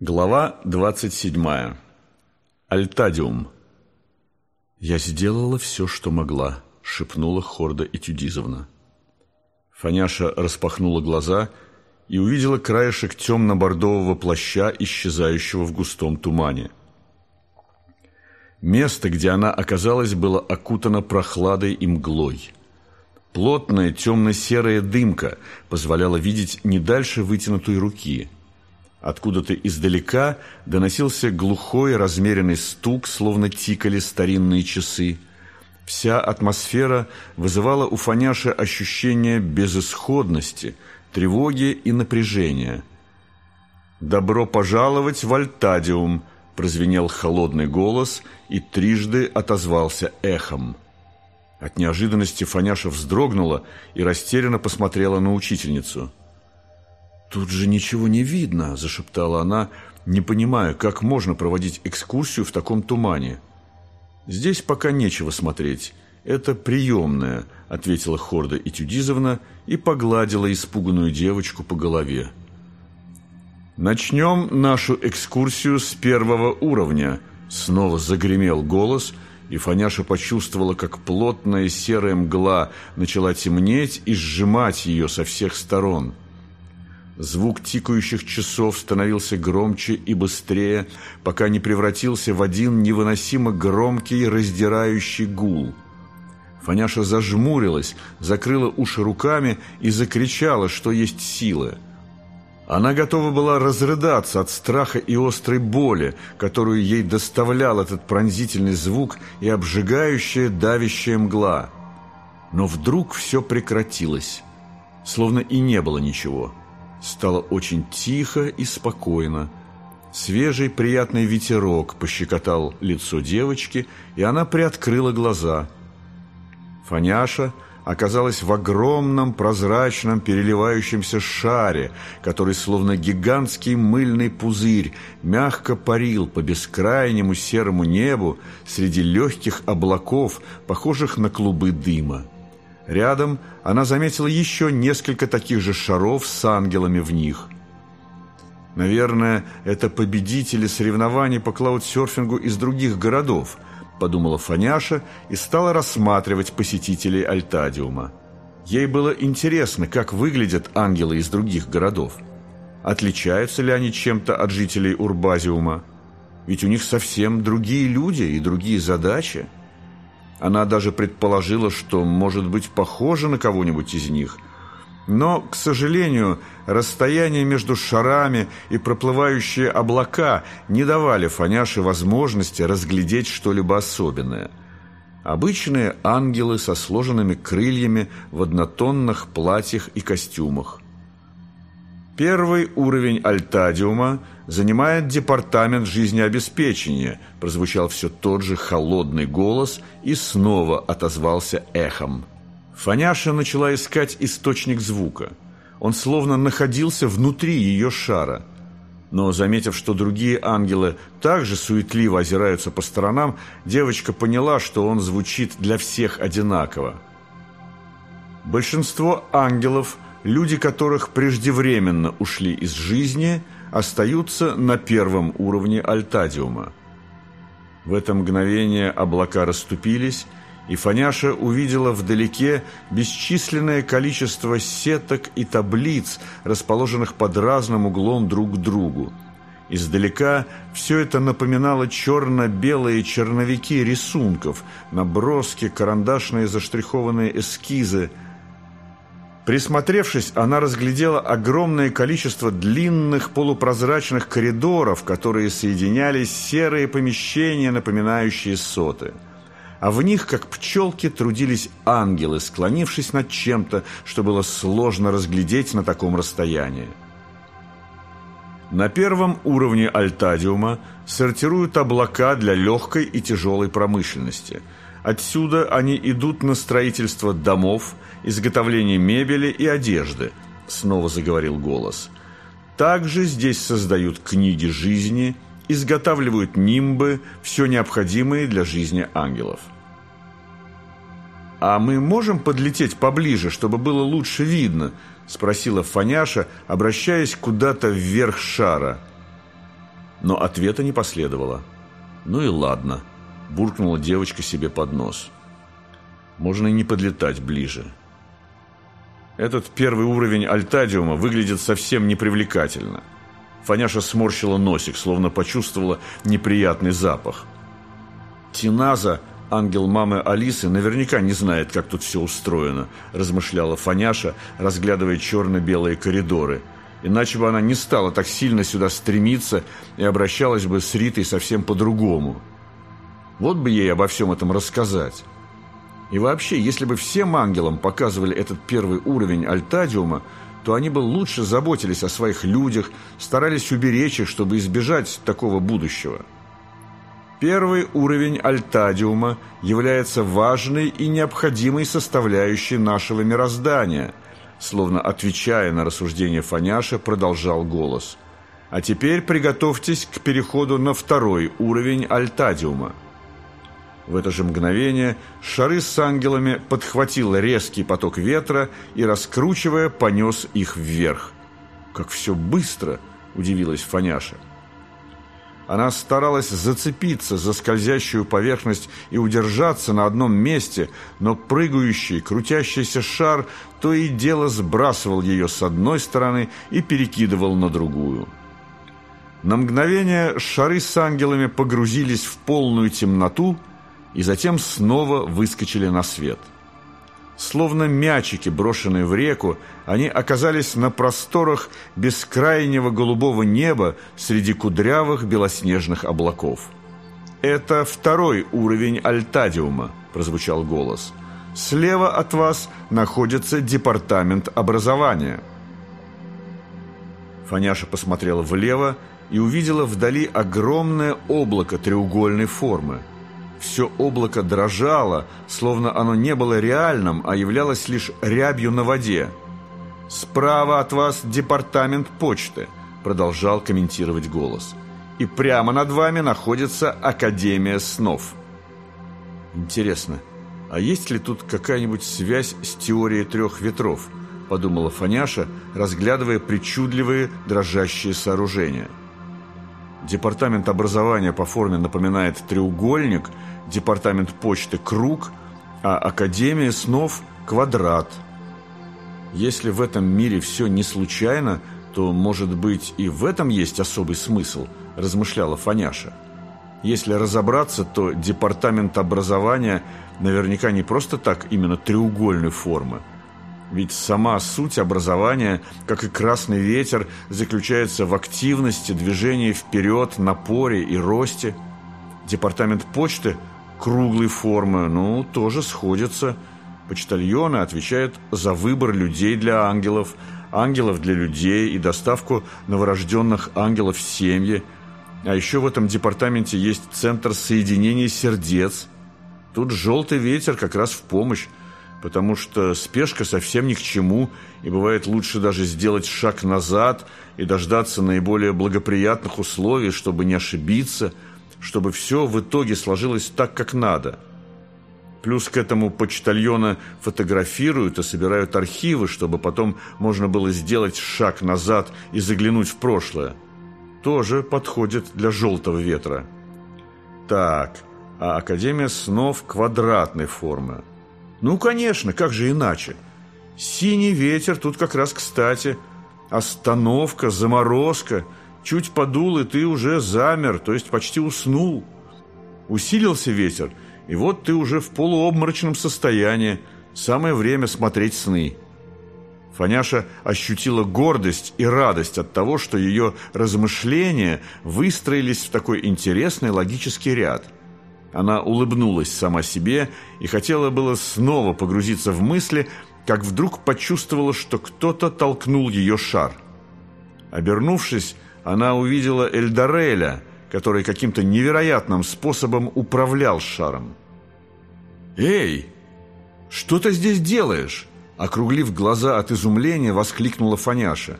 Глава 27. Альтадиум. «Я сделала все, что могла», — шепнула Хорда Этюдизовна. Фаняша распахнула глаза и увидела краешек темно-бордового плаща, исчезающего в густом тумане. Место, где она оказалась, было окутано прохладой и мглой. Плотная темно-серая дымка позволяла видеть не дальше вытянутой руки — Откуда-то издалека доносился глухой размеренный стук, словно тикали старинные часы. Вся атмосфера вызывала у Фаняши ощущение безысходности, тревоги и напряжения. «Добро пожаловать в Альтадиум!» – прозвенел холодный голос и трижды отозвался эхом. От неожиданности Фаняша вздрогнула и растерянно посмотрела на учительницу – «Тут же ничего не видно», – зашептала она, не понимая, как можно проводить экскурсию в таком тумане. «Здесь пока нечего смотреть. Это приемная», – ответила Хорда Этюдизовна и погладила испуганную девочку по голове. «Начнем нашу экскурсию с первого уровня», – снова загремел голос – и Фаняша почувствовала, как плотная серая мгла начала темнеть и сжимать ее со всех сторон – Звук тикающих часов становился громче и быстрее, пока не превратился в один невыносимо громкий раздирающий гул. Фаняша зажмурилась, закрыла уши руками и закричала, что есть силы. Она готова была разрыдаться от страха и острой боли, которую ей доставлял этот пронзительный звук и обжигающая давящая мгла. Но вдруг все прекратилось, словно и не было ничего. Стало очень тихо и спокойно. Свежий приятный ветерок пощекотал лицо девочки, и она приоткрыла глаза. Фаняша оказалась в огромном прозрачном переливающемся шаре, который, словно гигантский мыльный пузырь, мягко парил по бескрайнему серому небу среди легких облаков, похожих на клубы дыма. Рядом она заметила еще несколько таких же шаров с ангелами в них. «Наверное, это победители соревнований по клаудсерфингу из других городов», подумала Фаняша и стала рассматривать посетителей Альтадиума. Ей было интересно, как выглядят ангелы из других городов. Отличаются ли они чем-то от жителей Урбазиума? Ведь у них совсем другие люди и другие задачи. Она даже предположила, что может быть похожа на кого-нибудь из них. Но, к сожалению, расстояние между шарами и проплывающие облака не давали Фаняше возможности разглядеть что-либо особенное. Обычные ангелы со сложенными крыльями в однотонных платьях и костюмах. Первый уровень Альтадиума занимает департамент жизнеобеспечения, прозвучал все тот же холодный голос и снова отозвался эхом. Фаняша начала искать источник звука. Он словно находился внутри ее шара. Но, заметив, что другие ангелы также суетливо озираются по сторонам, девочка поняла, что он звучит для всех одинаково. Большинство ангелов – люди которых преждевременно ушли из жизни, остаются на первом уровне альтадиума. В это мгновение облака расступились, и Фаняша увидела вдалеке бесчисленное количество сеток и таблиц, расположенных под разным углом друг к другу. Издалека все это напоминало черно-белые черновики рисунков, наброски, карандашные заштрихованные эскизы – Присмотревшись, она разглядела огромное количество длинных полупрозрачных коридоров, которые соединялись серые помещения, напоминающие соты. А в них, как пчелки, трудились ангелы, склонившись над чем-то, что было сложно разглядеть на таком расстоянии. На первом уровне Альтадиума сортируют облака для легкой и тяжелой промышленности – Отсюда они идут на строительство домов, изготовление мебели и одежды, снова заговорил голос. Также здесь создают книги жизни, изготавливают нимбы, все необходимое для жизни ангелов. «А мы можем подлететь поближе, чтобы было лучше видно?» – спросила Фаняша, обращаясь куда-то вверх шара. Но ответа не последовало. «Ну и ладно», – буркнула девочка себе под нос. «Можно и не подлетать ближе». Этот первый уровень альтадиума выглядит совсем непривлекательно. Фаняша сморщила носик, словно почувствовала неприятный запах. Тиназа, ангел мамы Алисы, наверняка не знает, как тут все устроено, размышляла Фаняша, разглядывая черно-белые коридоры. Иначе бы она не стала так сильно сюда стремиться и обращалась бы с Ритой совсем по-другому. Вот бы ей обо всем этом рассказать. И вообще, если бы всем ангелам показывали этот первый уровень альтадиума, то они бы лучше заботились о своих людях, старались уберечь их, чтобы избежать такого будущего. Первый уровень альтадиума является важной и необходимой составляющей нашего мироздания, словно отвечая на рассуждение Фаняша, продолжал голос. А теперь приготовьтесь к переходу на второй уровень альтадиума. В это же мгновение шары с ангелами подхватил резкий поток ветра и, раскручивая, понес их вверх. «Как все быстро!» – удивилась Фаняша. Она старалась зацепиться за скользящую поверхность и удержаться на одном месте, но прыгающий, крутящийся шар то и дело сбрасывал ее с одной стороны и перекидывал на другую. На мгновение шары с ангелами погрузились в полную темноту – и затем снова выскочили на свет. Словно мячики, брошенные в реку, они оказались на просторах бескрайнего голубого неба среди кудрявых белоснежных облаков. «Это второй уровень Альтадиума», – прозвучал голос. «Слева от вас находится департамент образования». Фаняша посмотрела влево и увидела вдали огромное облако треугольной формы – все облако дрожало, словно оно не было реальным, а являлось лишь рябью на воде. «Справа от вас департамент почты», – продолжал комментировать голос. «И прямо над вами находится Академия снов». «Интересно, а есть ли тут какая-нибудь связь с теорией трех ветров?» – подумала Фаняша, разглядывая причудливые дрожащие сооружения – Департамент образования по форме напоминает треугольник, департамент почты – круг, а Академия снов – квадрат. Если в этом мире все не случайно, то, может быть, и в этом есть особый смысл, размышляла Фаняша. Если разобраться, то департамент образования наверняка не просто так именно треугольной формы – ведь сама суть образования, как и красный ветер, заключается в активности, движении вперед, напоре и росте. Департамент почты круглой формы, ну, тоже сходится. Почтальоны отвечают за выбор людей для ангелов, ангелов для людей и доставку новорожденных ангелов в семьи. А еще в этом департаменте есть центр соединения сердец. Тут желтый ветер как раз в помощь потому что спешка совсем ни к чему, и бывает лучше даже сделать шаг назад и дождаться наиболее благоприятных условий, чтобы не ошибиться, чтобы все в итоге сложилось так, как надо. Плюс к этому почтальона фотографируют и собирают архивы, чтобы потом можно было сделать шаг назад и заглянуть в прошлое. Тоже подходит для желтого ветра. Так, а Академия снов квадратной формы. Ну, конечно, как же иначе? Синий ветер тут как раз кстати. Остановка, заморозка. Чуть подул, и ты уже замер, то есть почти уснул. Усилился ветер, и вот ты уже в полуобморочном состоянии. Самое время смотреть сны. Фаняша ощутила гордость и радость от того, что ее размышления выстроились в такой интересный логический ряд – она улыбнулась сама себе и хотела было снова погрузиться в мысли, как вдруг почувствовала, что кто-то толкнул ее шар. Обернувшись, она увидела Эльдореля, который каким-то невероятным способом управлял шаром. «Эй, что ты здесь делаешь?» Округлив глаза от изумления, воскликнула Фаняша.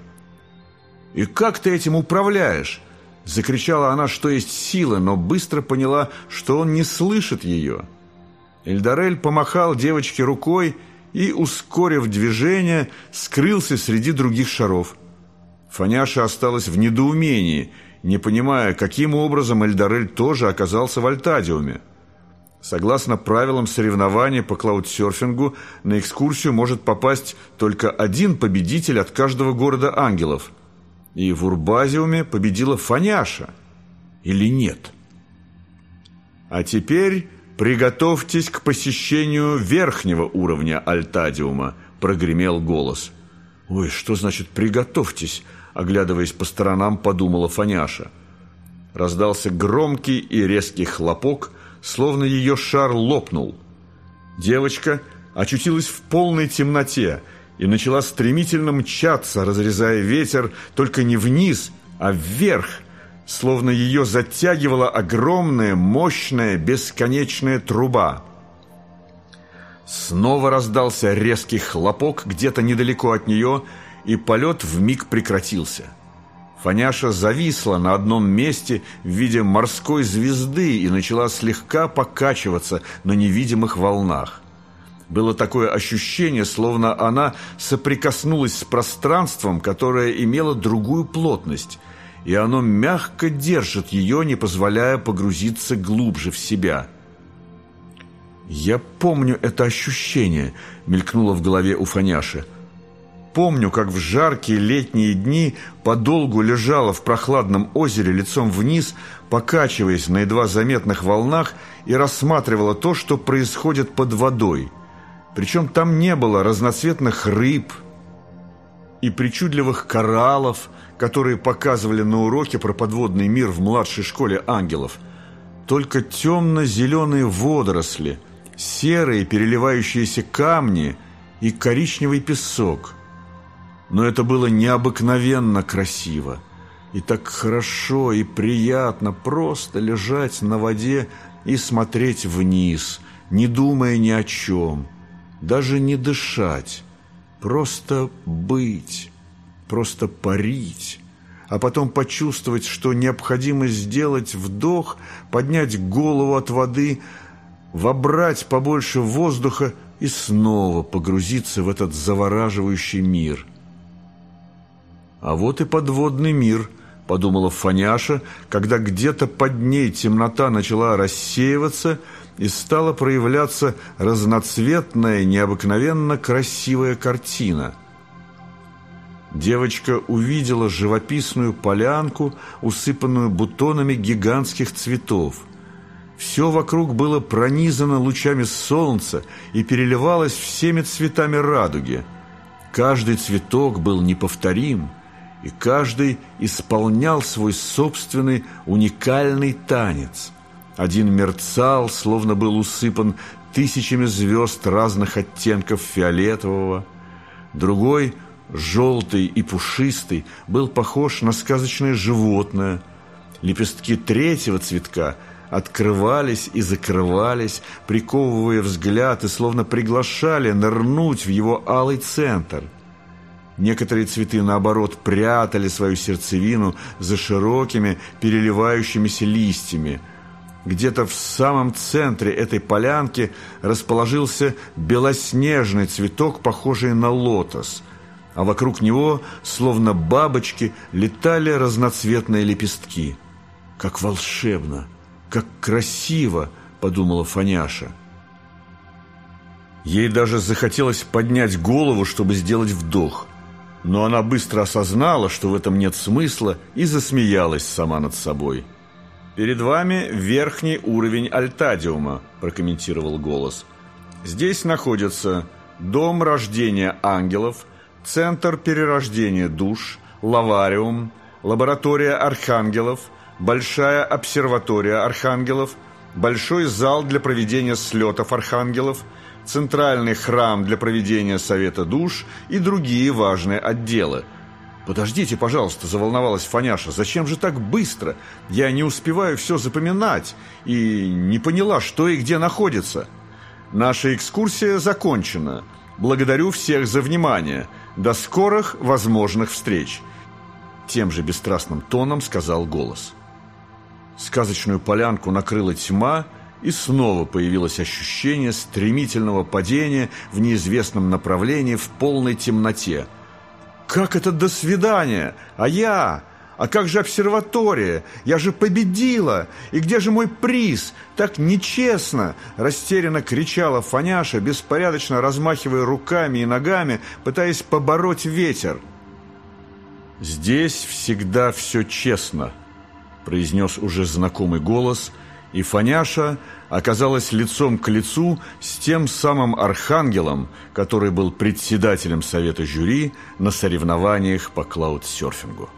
«И как ты этим управляешь?» Закричала она, что есть сила, но быстро поняла, что он не слышит ее. Эльдарель помахал девочке рукой и, ускорив движение, скрылся среди других шаров. Фаняша осталась в недоумении не понимая, каким образом Эльдарель тоже оказался в Альтадиуме. Согласно правилам соревнования по клаудсерфингу, на экскурсию может попасть только один победитель от каждого города ангелов. И в Урбазиуме победила Фаняша. Или нет? А теперь приготовьтесь к посещению верхнего уровня Альтадиума, прогремел голос. Ой, что значит «приготовьтесь»? Оглядываясь по сторонам, подумала Фаняша. Раздался громкий и резкий хлопок – словно ее шар лопнул. Девочка очутилась в полной темноте и начала стремительно мчаться, разрезая ветер только не вниз, а вверх, словно ее затягивала огромная, мощная, бесконечная труба. Снова раздался резкий хлопок где-то недалеко от нее, и полет вмиг прекратился. Фаняша зависла на одном месте в виде морской звезды и начала слегка покачиваться на невидимых волнах. Было такое ощущение, словно она соприкоснулась с пространством, которое имело другую плотность, и оно мягко держит ее, не позволяя погрузиться глубже в себя. «Я помню это ощущение», — мелькнуло в голове у Фаняши помню, как в жаркие летние дни подолгу лежала в прохладном озере лицом вниз, покачиваясь на едва заметных волнах и рассматривала то, что происходит под водой. Причем там не было разноцветных рыб и причудливых кораллов, которые показывали на уроке про подводный мир в младшей школе ангелов. Только темно-зеленые водоросли, серые переливающиеся камни и коричневый песок – но это было необыкновенно красиво. И так хорошо и приятно просто лежать на воде и смотреть вниз, не думая ни о чем, даже не дышать, просто быть, просто парить, а потом почувствовать, что необходимо сделать вдох, поднять голову от воды, вобрать побольше воздуха и снова погрузиться в этот завораживающий мир – а вот и подводный мир, подумала Фаняша, когда где-то под ней темнота начала рассеиваться и стала проявляться разноцветная, необыкновенно красивая картина. Девочка увидела живописную полянку, усыпанную бутонами гигантских цветов. Все вокруг было пронизано лучами солнца и переливалось всеми цветами радуги. Каждый цветок был неповторим – и каждый исполнял свой собственный уникальный танец. Один мерцал, словно был усыпан тысячами звезд разных оттенков фиолетового, другой, желтый и пушистый, был похож на сказочное животное. Лепестки третьего цветка открывались и закрывались, приковывая взгляд и словно приглашали нырнуть в его алый центр – Некоторые цветы, наоборот, прятали свою сердцевину за широкими переливающимися листьями. Где-то в самом центре этой полянки расположился белоснежный цветок, похожий на лотос, а вокруг него, словно бабочки, летали разноцветные лепестки. «Как волшебно! Как красиво!» – подумала Фаняша. Ей даже захотелось поднять голову, чтобы сделать вдох – но она быстро осознала, что в этом нет смысла, и засмеялась сама над собой. «Перед вами верхний уровень Альтадиума», – прокомментировал голос. «Здесь находится Дом рождения ангелов, Центр перерождения душ, Лавариум, Лаборатория архангелов, Большая обсерватория архангелов, Большой зал для проведения слетов архангелов – центральный храм для проведения совета душ и другие важные отделы. «Подождите, пожалуйста», – заволновалась Фаняша, – «зачем же так быстро? Я не успеваю все запоминать и не поняла, что и где находится». «Наша экскурсия закончена. Благодарю всех за внимание. До скорых возможных встреч!» Тем же бесстрастным тоном сказал голос. Сказочную полянку накрыла тьма, и снова появилось ощущение стремительного падения в неизвестном направлении в полной темноте. «Как это до свидания? А я? А как же обсерватория? Я же победила! И где же мой приз? Так нечестно!» Растерянно кричала Фаняша, беспорядочно размахивая руками и ногами, пытаясь побороть ветер. «Здесь всегда все честно», — произнес уже знакомый голос, и Фаняша оказалась лицом к лицу с тем самым архангелом, который был председателем совета жюри на соревнованиях по клаудсерфингу.